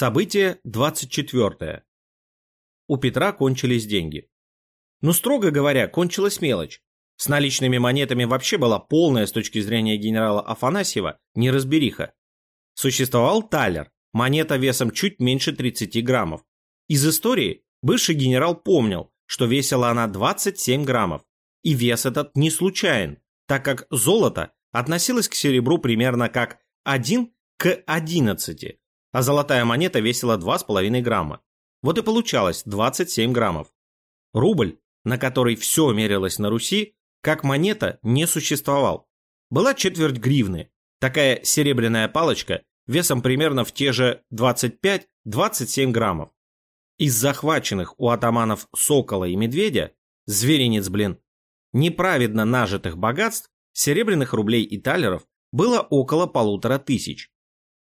Событие 24. У Петра кончились деньги. Ну, строго говоря, кончилась мелочь. С наличными монетами вообще была полная с точки зрения генерала Афанасьева неразбериха. Существовал талер, монета весом чуть меньше 30 граммов. Из истории бывший генерал помнил, что весила она 27 граммов. И вес этот не случайен, так как золото относилось к серебру примерно как 1 к 11, а золотая монета весила 2,5 грамма. Вот и получалось 27 граммов. Рубль, на который все мерилось на Руси, как монета не существовал. Была четверть гривны, такая серебряная палочка весом примерно в те же 25-27 граммов. Из захваченных у атаманов Сокола и Медведя, зверинец, блин, неправедно нажитых богатств, серебряных рублей и талеров было около полутора тысяч.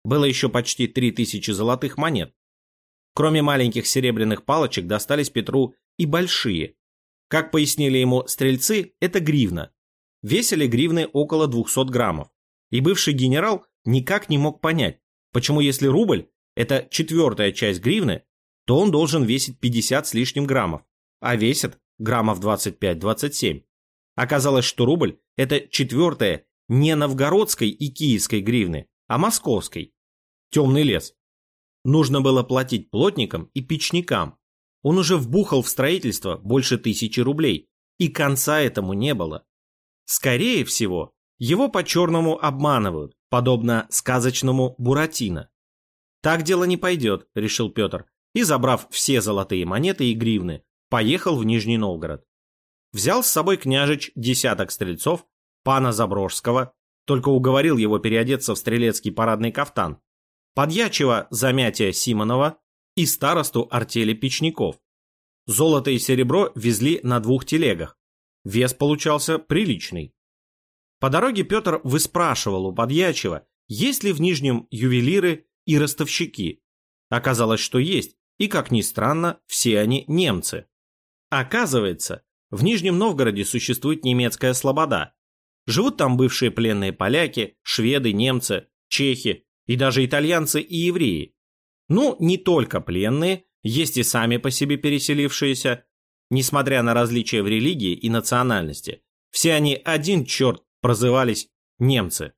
Было еще почти три тысячи золотых монет. Кроме маленьких серебряных палочек достались Петру и большие. Как пояснили ему стрельцы, это гривна. Весили гривны около 200 граммов. И бывший генерал никак не мог понять, почему если рубль – это четвертая часть гривны, то он должен весить 50 с лишним граммов, а весит граммов 25-27. Оказалось, что рубль – это четвертая не новгородской и киевской гривны, а московской. Темный лес. Нужно было платить плотникам и печникам. Он уже вбухал в строительство больше тысячи рублей, и конца этому не было. Скорее всего, его по-черному обманывают, подобно сказочному Буратино. Так дело не пойдет, решил Петр, и, забрав все золотые монеты и гривны, поехал в Нижний Новгород. Взял с собой княжич десяток стрельцов, пана Заброжского, только уговорил его переодеться в стрелецкий парадный кафтан, подьячего замятия Симонова и старосту артели печников. Золото и серебро везли на двух телегах. Вес получался приличный. По дороге Петр выспрашивал у подьячего, есть ли в Нижнем ювелиры и ростовщики. Оказалось, что есть, и, как ни странно, все они немцы. Оказывается, в Нижнем Новгороде существует немецкая слобода, Живут там бывшие пленные поляки, шведы, немцы, чехи и даже итальянцы и евреи. Ну, не только пленные, есть и сами по себе переселившиеся. Несмотря на различия в религии и национальности, все они один черт прозывались немцы.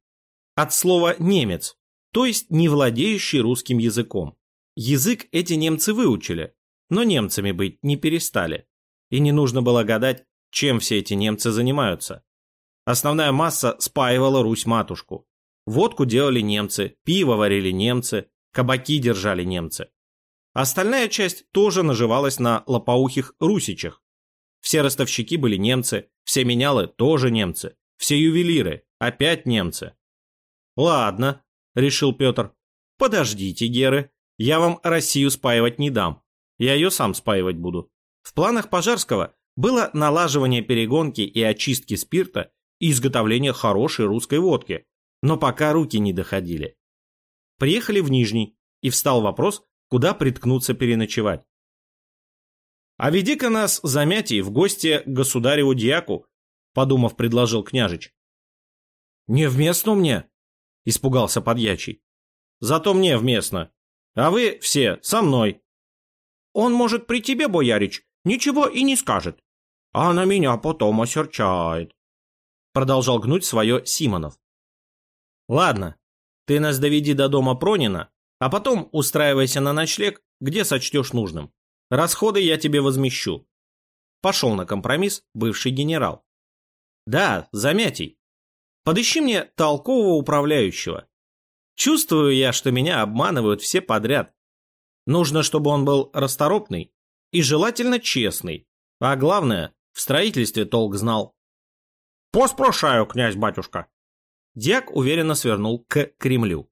От слова «немец», то есть не владеющий русским языком. Язык эти немцы выучили, но немцами быть не перестали. И не нужно было гадать, чем все эти немцы занимаются. Основная масса спаивала Русь-матушку. Водку делали немцы, пиво варили немцы, кабаки держали немцы. Остальная часть тоже наживалась на лопоухих русичах. Все ростовщики были немцы, все менялы тоже немцы, все ювелиры опять немцы. «Ладно», — решил Петр, — «подождите, Геры, я вам Россию спаивать не дам, я ее сам спаивать буду». В планах Пожарского было налаживание перегонки и очистки спирта изготовления хорошей русской водки, но пока руки не доходили. Приехали в Нижний, и встал вопрос, куда приткнуться переночевать. «А веди-ка нас, замятий, в гости к государеву дьяку», подумав, предложил княжич. «Не вместно мне», — испугался подьячий. «Зато мне вместно. А вы все со мной». «Он может при тебе, боярич, ничего и не скажет, а на меня потом осерчает», Продолжал гнуть свое Симонов. Ладно, ты нас доведи до дома Пронина, а потом устраивайся на ночлег, где сочтешь нужным. Расходы я тебе возмещу. Пошел на компромисс бывший генерал. Да, замятий. Подыщи мне толкового управляющего. Чувствую я, что меня обманывают все подряд. Нужно, чтобы он был расторопный и желательно честный, а главное, в строительстве толк знал. «Поспрошаю, князь-батюшка!» Дьяк уверенно свернул к Кремлю.